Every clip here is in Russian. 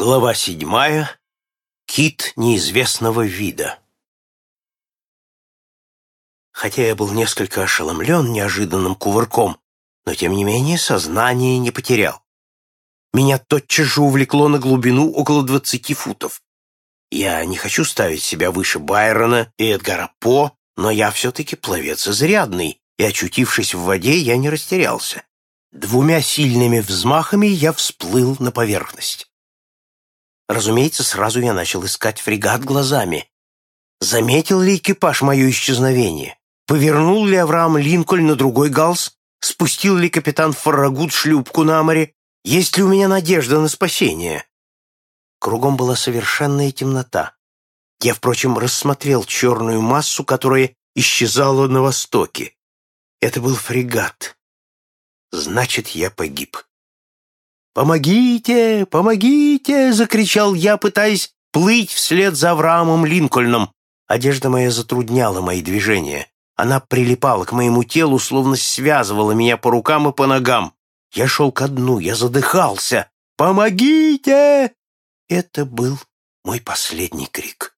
Глава седьмая. Кит неизвестного вида. Хотя я был несколько ошеломлен неожиданным кувырком, но тем не менее сознание не потерял. Меня тотчас же увлекло на глубину около двадцати футов. Я не хочу ставить себя выше Байрона и Эдгара По, но я все-таки пловец изрядный, и, очутившись в воде, я не растерялся. Двумя сильными взмахами я всплыл на поверхность. Разумеется, сразу я начал искать фрегат глазами. Заметил ли экипаж мое исчезновение? Повернул ли Авраам Линкольн на другой галс? Спустил ли капитан Фаррагут шлюпку на море? Есть ли у меня надежда на спасение? Кругом была совершенная темнота. Я, впрочем, рассмотрел черную массу, которая исчезала на востоке. Это был фрегат. Значит, я погиб. «Помогите! Помогите!» — закричал я, пытаясь плыть вслед за Авраамом Линкольном. Одежда моя затрудняла мои движения. Она прилипала к моему телу, словно связывала меня по рукам и по ногам. Я шел ко дну, я задыхался. «Помогите!» Это был мой последний крик.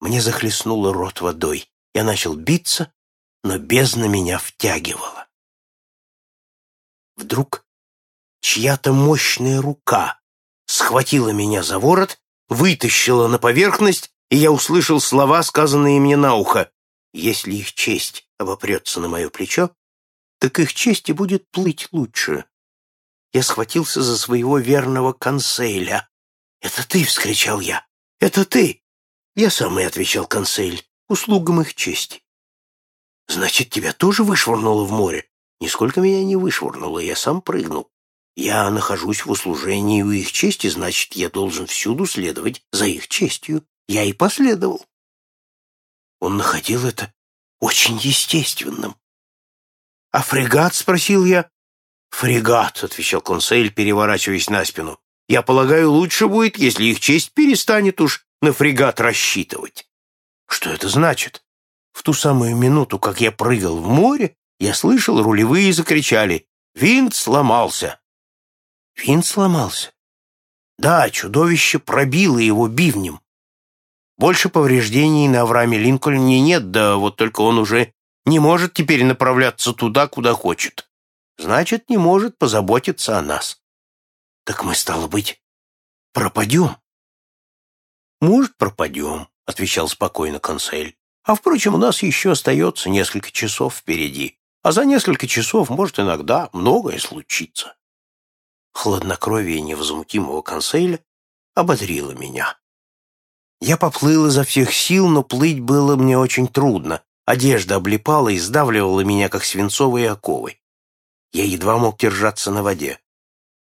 Мне захлестнуло рот водой. Я начал биться, но бездна меня втягивала. Вдруг чья-то мощная рука схватила меня за ворот, вытащила на поверхность, и я услышал слова, сказанные мне на ухо. Если их честь обопрется на мое плечо, так их чести будет плыть лучше. Я схватился за своего верного консейля. «Это ты!» — вскричал я. «Это ты!» Я сам и отвечал консель, услугам их чести. «Значит, тебя тоже вышвырнуло в море?» «Нисколько меня не вышвырнуло, я сам прыгнул. Я нахожусь в услужении у их чести, значит, я должен всюду следовать за их честью. Я и последовал. Он находил это очень естественным. «А фрегат?» — спросил я. «Фрегат», — отвечал консель, переворачиваясь на спину. «Я полагаю, лучше будет, если их честь перестанет уж на фрегат рассчитывать». «Что это значит?» В ту самую минуту, как я прыгал в море, я слышал, рулевые закричали «Винт сломался!» Винт сломался. Да, чудовище пробило его бивнем. Больше повреждений на Аврааме Линкольне нет, да вот только он уже не может теперь направляться туда, куда хочет. Значит, не может позаботиться о нас. Так мы, стало быть, пропадем. Может, пропадем, — отвечал спокойно консель. А, впрочем, у нас еще остается несколько часов впереди, а за несколько часов может иногда многое случиться. Хладнокровие невозмутимого консейля ободрило меня. Я поплыл изо всех сил, но плыть было мне очень трудно. Одежда облипала и сдавливала меня, как свинцовые оковы. Я едва мог держаться на воде.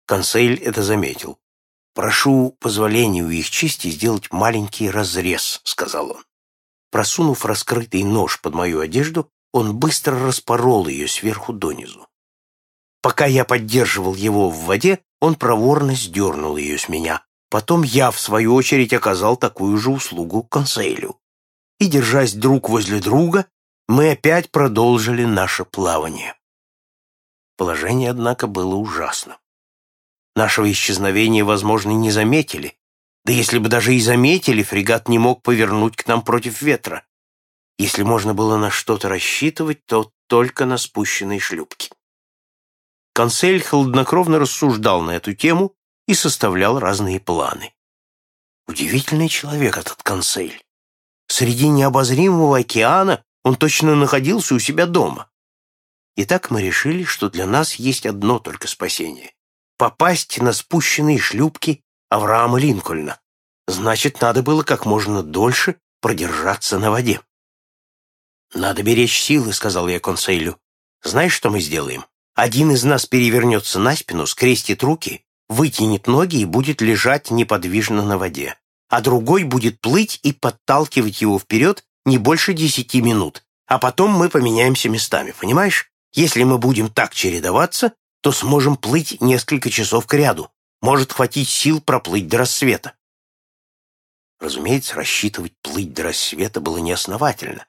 Консель это заметил. «Прошу позволения у их чести сделать маленький разрез», — сказал он. Просунув раскрытый нож под мою одежду, он быстро распорол ее сверху донизу. Пока я поддерживал его в воде, он проворно сдернул ее с меня. Потом я, в свою очередь, оказал такую же услугу консейлю. И, держась друг возле друга, мы опять продолжили наше плавание. Положение, однако, было ужасно. Нашего исчезновения, возможно, не заметили. Да если бы даже и заметили, фрегат не мог повернуть к нам против ветра. Если можно было на что-то рассчитывать, то только на спущенной шлюпке. Консель хладнокровно рассуждал на эту тему и составлял разные планы. Удивительный человек этот Консель. Среди необозримого океана он точно находился у себя дома. Итак, мы решили, что для нас есть одно только спасение — попасть на спущенные шлюпки Авраама Линкольна. Значит, надо было как можно дольше продержаться на воде. «Надо беречь силы», — сказал я консейлю. «Знаешь, что мы сделаем? Один из нас перевернется на спину, скрестит руки, вытянет ноги и будет лежать неподвижно на воде, а другой будет плыть и подталкивать его вперед не больше десяти минут, а потом мы поменяемся местами, понимаешь? Если мы будем так чередоваться, то сможем плыть несколько часов к ряду, может хватить сил проплыть до рассвета. Разумеется, рассчитывать плыть до рассвета было неосновательно,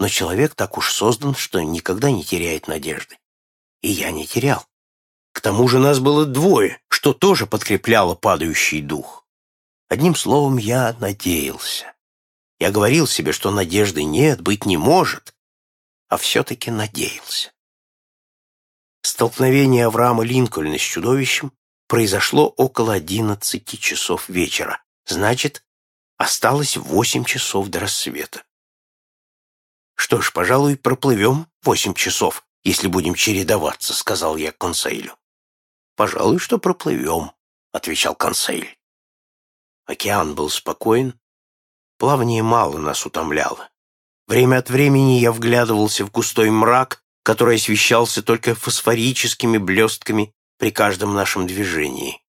но человек так уж создан, что никогда не теряет надежды и я не терял. К тому же нас было двое, что тоже подкрепляло падающий дух. Одним словом, я надеялся. Я говорил себе, что надежды нет, быть не может, а все-таки надеялся. Столкновение Авраама Линкольна с чудовищем произошло около одиннадцати часов вечера. Значит, осталось восемь часов до рассвета. «Что ж, пожалуй, проплывем восемь часов, если будем чередоваться», — сказал я консейлю. «Пожалуй, что проплывем», — отвечал консейль. Океан был спокоен, плавание мало нас утомляло. Время от времени я вглядывался в густой мрак, который освещался только фосфорическими блестками при каждом нашем движении.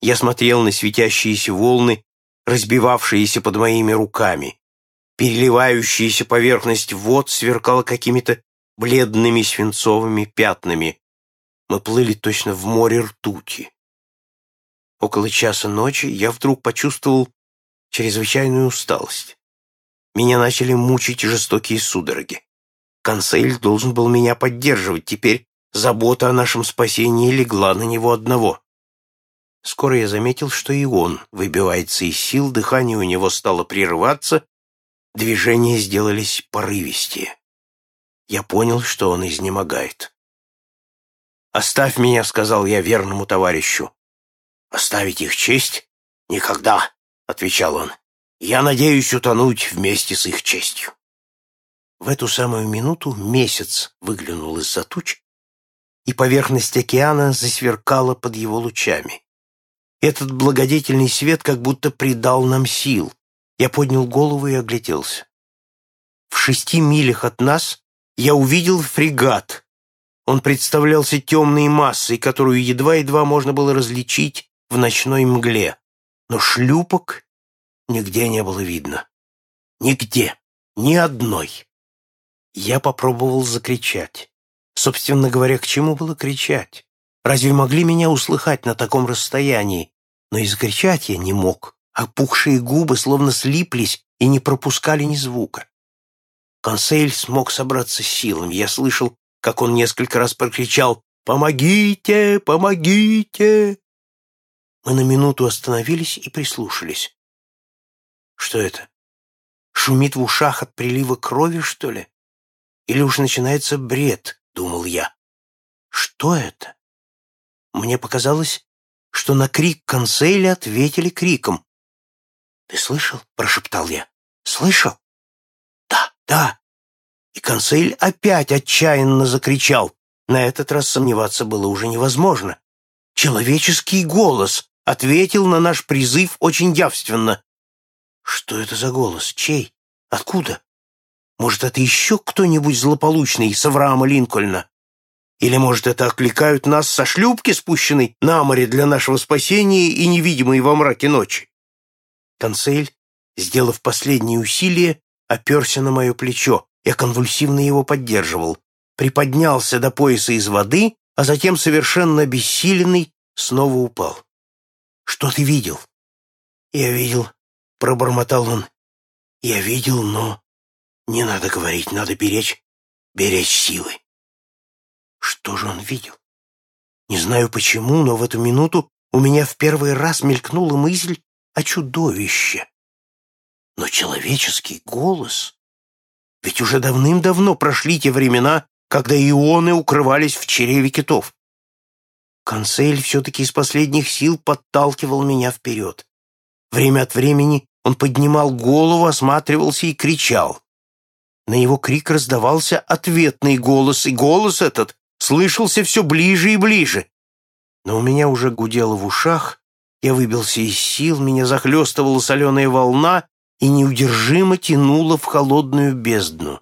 Я смотрел на светящиеся волны, разбивавшиеся под моими руками. Переливающаяся поверхность вод сверкала какими-то бледными свинцовыми пятнами. Мы плыли точно в море ртути. Около часа ночи я вдруг почувствовал чрезвычайную усталость. Меня начали мучить жестокие судороги. Консель должен был меня поддерживать, теперь забота о нашем спасении легла на него одного. Скоро я заметил, что и он выбивается из сил, дыхание у него стало прерываться, движения сделались порывистее. Я понял, что он изнемогает. «Оставь меня», — сказал я верному товарищу. «Оставить их честь? Никогда», — отвечал он. «Я надеюсь утонуть вместе с их честью». В эту самую минуту месяц выглянул из-за туч, и поверхность океана засверкала под его лучами. Этот благодетельный свет как будто придал нам сил. Я поднял голову и огляделся. В шести милях от нас я увидел фрегат. Он представлялся темной массой, которую едва-едва можно было различить в ночной мгле. Но шлюпок нигде не было видно. Нигде. Ни одной. Я попробовал закричать. Собственно говоря, к чему было кричать? Разве могли меня услыхать на таком расстоянии? но и закричать я не мог. Опухшие губы словно слиплись и не пропускали ни звука. Консель смог собраться силами. Я слышал, как он несколько раз прокричал «Помогите! Помогите!». Мы на минуту остановились и прислушались. Что это? Шумит в ушах от прилива крови, что ли? Или уж начинается бред, думал я. Что это? Мне показалось, что на крик консейля ответили криком. «Ты слышал?» — прошептал я. «Слышал?» «Да, да». И консель опять отчаянно закричал. На этот раз сомневаться было уже невозможно. Человеческий голос ответил на наш призыв очень явственно. Что это за голос? Чей? Откуда? Может, это еще кто-нибудь злополучный с Авраама Линкольна? Или, может, это окликают нас со шлюпки, спущенной на море для нашего спасения и невидимой во мраке ночи? Консель, сделав последние усилия, оперся на мое плечо. Я конвульсивно его поддерживал. Приподнялся до пояса из воды, а затем, совершенно обессиленный, снова упал. «Что ты видел?» «Я видел», — пробормотал он. «Я видел, но...» «Не надо говорить, надо беречь, беречь силы». Что же он видел? Не знаю почему, но в эту минуту у меня в первый раз мелькнула мысль о чудовище. Но человеческий голос... Ведь уже давным-давно прошли те времена, когда ионы укрывались в чреве китов. Консель все-таки из последних сил подталкивал меня вперед. Время от времени он поднимал голову, осматривался и кричал. На его крик раздавался ответный голос, и голос этот слышался все ближе и ближе. Но у меня уже гудело в ушах, я выбился из сил, меня захлестывала соленая волна и неудержимо тянула в холодную бездну.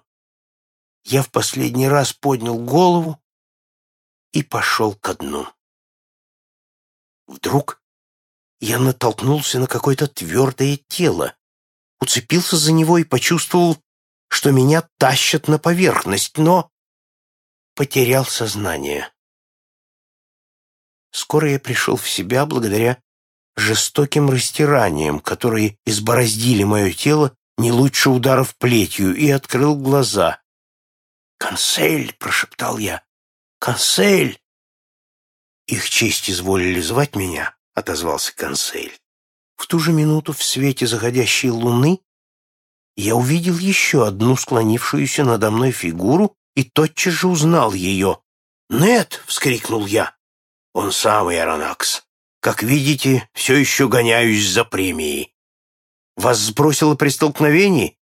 Я в последний раз поднял голову и пошел ко дну. Вдруг я натолкнулся на какое-то твердое тело, уцепился за него и почувствовал, что меня тащат на поверхность, но потерял сознание. Скоро я пришел в себя благодаря жестоким растираниям, которые избороздили мое тело не лучше ударов плетью, и открыл глаза. «Консель!» — прошептал я. «Консель!» «Их честь изволили звать меня», — отозвался консель. В ту же минуту в свете заходящей луны я увидел еще одну склонившуюся надо мной фигуру и тотчас же узнал ее. «Нет!» — вскрикнул я. «Он самый, Аронакс. Как видите, все еще гоняюсь за премией». «Вас сбросило при столкновении?»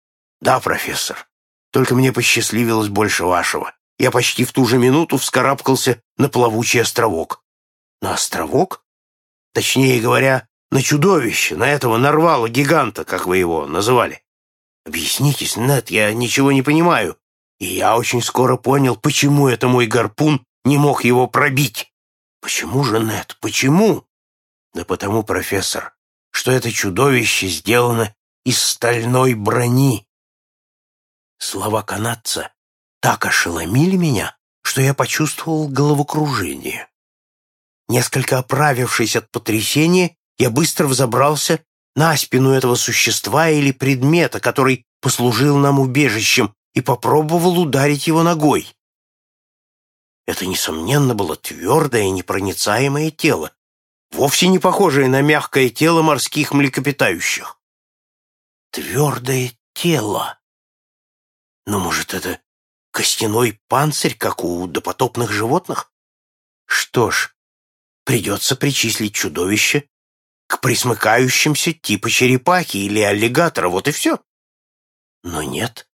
«Да, профессор. Только мне посчастливилось больше вашего. Я почти в ту же минуту вскарабкался на плавучий островок». «На островок?» Точнее говоря, на чудовище, на этого нарвала гиганта, как вы его называли. Объяснитесь, Нед, я ничего не понимаю. И я очень скоро понял, почему это мой гарпун не мог его пробить. Почему же, Нед, почему? Да потому, профессор, что это чудовище сделано из стальной брони. Слова канадца так ошеломили меня, что я почувствовал головокружение. Несколько оправившись от потрясения, я быстро взобрался на спину этого существа или предмета, который послужил нам убежищем, и попробовал ударить его ногой. Это, несомненно, было твердое, непроницаемое тело, вовсе не похожее на мягкое тело морских млекопитающих. Твердое тело. Но, может, это костяной панцирь, как у допотопных животных? Что ж, придется причислить чудовище к присмыкающимся типа черепахи или аллигатора, вот и все. Но нет.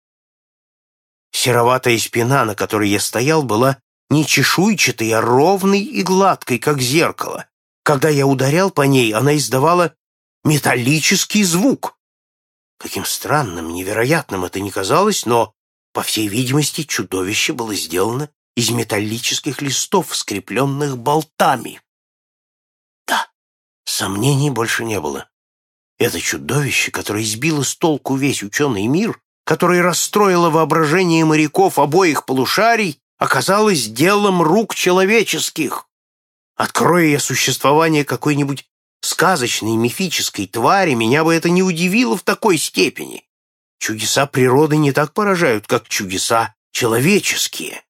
Сероватая спина, на которой я стоял, была не чешуйчатой, а ровной и гладкой, как зеркало. Когда я ударял по ней, она издавала металлический звук. Каким странным, невероятным это ни казалось, но, по всей видимости, чудовище было сделано из металлических листов, скрепленных болтами. Сомнений больше не было. Это чудовище, которое избило с толку весь ученый мир, которое расстроило воображение моряков обоих полушарий, оказалось делом рук человеческих. Откроя я существование какой-нибудь сказочной мифической твари, меня бы это не удивило в такой степени. Чудеса природы не так поражают, как чудеса человеческие.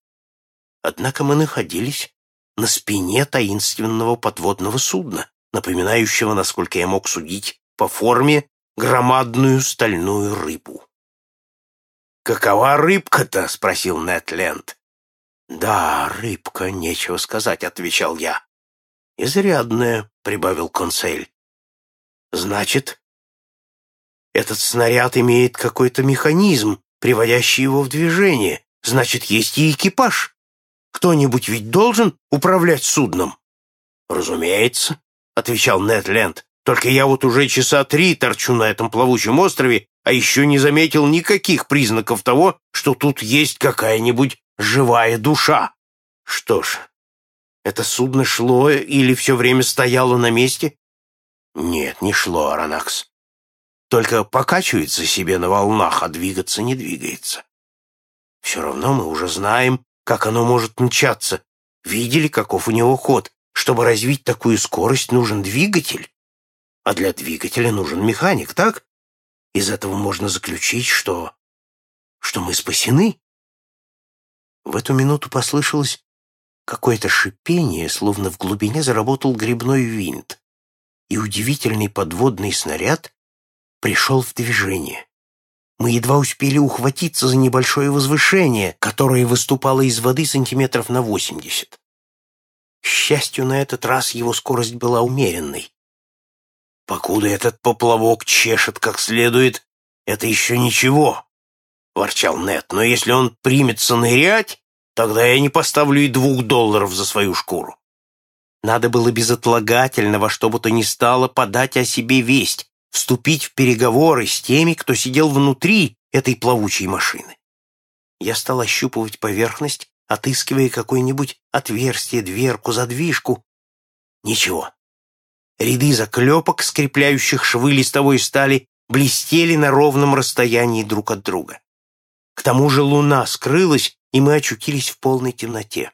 Однако мы находились на спине таинственного подводного судна, напоминающего, насколько я мог судить, по форме громадную стальную рыбу. «Какова рыбка-то?» — спросил Нед Ленд. «Да, рыбка, нечего сказать», — отвечал я. «Изрядная», — прибавил консель. «Значит, этот снаряд имеет какой-то механизм, приводящий его в движение. Значит, есть и экипаж. Кто-нибудь ведь должен управлять судном?» «Разумеется», отвечал Нед Ленд. «Только я вот уже часа три торчу на этом плавучем острове, а еще не заметил никаких признаков того, что тут есть какая-нибудь живая душа. Что ж, это судно шло или все время стояло на месте? Нет, не шло, Аронакс. Только покачивается себе на волнах, а двигаться не двигается. Все равно мы уже знаем, как оно может мчаться. Видели, каков у него ход, чтобы развить такую скорость, нужен двигатель. А для двигателя нужен механик, так? Из этого можно заключить, что... что мы спасены. В эту минуту послышалось какое-то шипение, словно в глубине заработал грибной винт, и удивительный подводный снаряд пришел в движение. Мы едва успели ухватиться за небольшое возвышение, которое выступало из воды сантиметров на восемьдесят. К счастью, на этот раз его скорость была умеренной. «Покуда этот поплавок чешет как следует, это еще ничего», — ворчал Нет. «но если он примется нырять, тогда я не поставлю и двух долларов за свою шкуру». Надо было безотлагательно во что бы то ни стало подать о себе весть, вступить в переговоры с теми, кто сидел внутри этой плавучей машины. Я стал ощупывать поверхность отыскивая какое-нибудь отверстие, дверку, задвижку. Ничего. Ряды заклепок, скрепляющих швы листовой стали, блестели на ровном расстоянии друг от друга. К тому же луна скрылась, и мы очутились в полной темноте.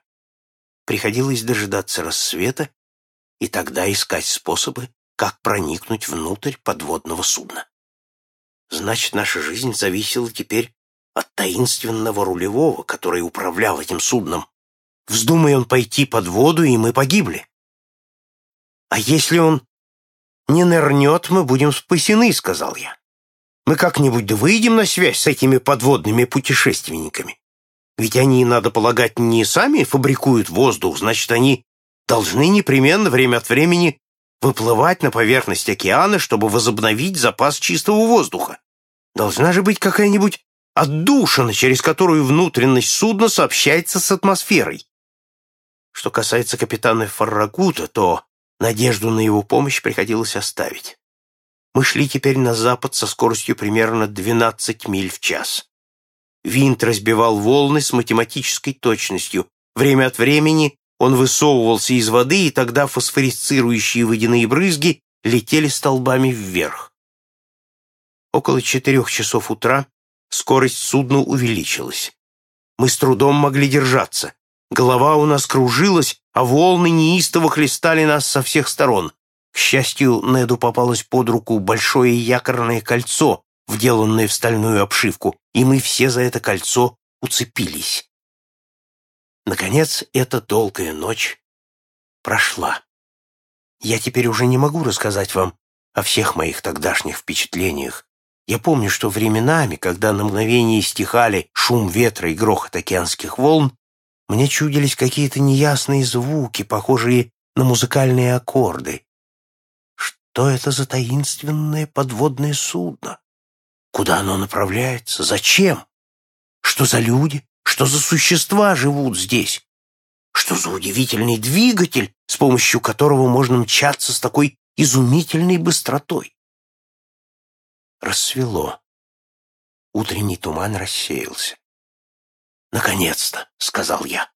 Приходилось дожидаться рассвета и тогда искать способы, как проникнуть внутрь подводного судна. Значит, наша жизнь зависела теперь от таинственного рулевого, который управлял этим судном. Вздумай он пойти под воду, и мы погибли. А если он не нырнет, мы будем спасены», — сказал я. «Мы как-нибудь выйдем на связь с этими подводными путешественниками. Ведь они, надо полагать, не сами фабрикуют воздух, значит, они должны непременно время от времени выплывать на поверхность океана, чтобы возобновить запас чистого воздуха. Должна же быть какая-нибудь отдушина, через которую внутренность судна сообщается с атмосферой. Что касается капитана Фаррагута, то надежду на его помощь приходилось оставить. Мы шли теперь на запад со скоростью примерно 12 миль в час. Винт разбивал волны с математической точностью. Время от времени он высовывался из воды, и тогда фосфорисцирующие водяные брызги летели столбами вверх. Около четырех часов утра скорость судна увеличилась. Мы с трудом могли держаться. Голова у нас кружилась, а волны неистово хлестали нас со всех сторон. К счастью, Неду попалось под руку большое якорное кольцо, вделанное в стальную обшивку, и мы все за это кольцо уцепились. Наконец, эта долгая ночь прошла. Я теперь уже не могу рассказать вам о всех моих тогдашних впечатлениях, я помню, что временами, когда на мгновение стихали шум ветра и грохот океанских волн, мне чудились какие-то неясные звуки, похожие на музыкальные аккорды. Что это за таинственное подводное судно? Куда оно направляется? Зачем? Что за люди? Что за существа живут здесь? Что за удивительный двигатель, с помощью которого можно мчаться с такой изумительной быстротой? Рассвело. Утренний туман рассеялся. «Наконец-то!» — сказал я.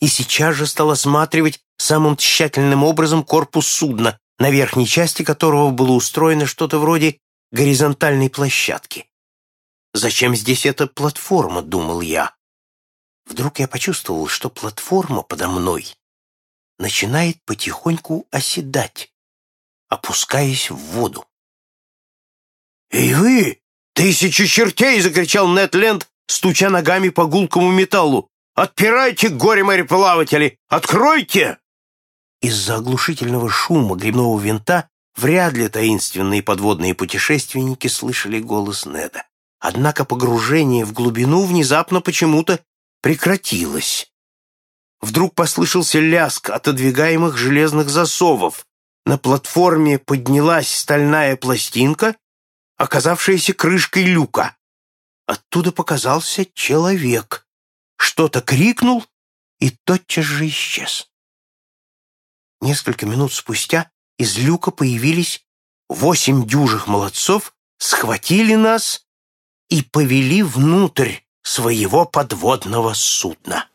И сейчас же стал осматривать самым тщательным образом корпус судна, на верхней части которого было устроено что-то вроде горизонтальной площадки. «Зачем здесь эта платформа?» — думал я. Вдруг я почувствовал, что платформа подо мной начинает потихоньку оседать, опускаясь в воду. «Эй вы! Тысячи чертей!» — закричал Нед Ленд, стуча ногами по гулкому металлу. «Отпирайте, горе-мореплаватели! Откройте!» Из-за оглушительного шума грибного винта вряд ли таинственные подводные путешественники слышали голос Неда. Однако погружение в глубину внезапно почему-то прекратилось. Вдруг послышался ляск отодвигаемых железных засовов. На платформе поднялась стальная пластинка, оказавшаяся крышкой люка. Оттуда показался человек. Что-то крикнул и тотчас же исчез. Несколько минут спустя из люка появились восемь дюжих молодцов, схватили нас и повели внутрь своего подводного судна.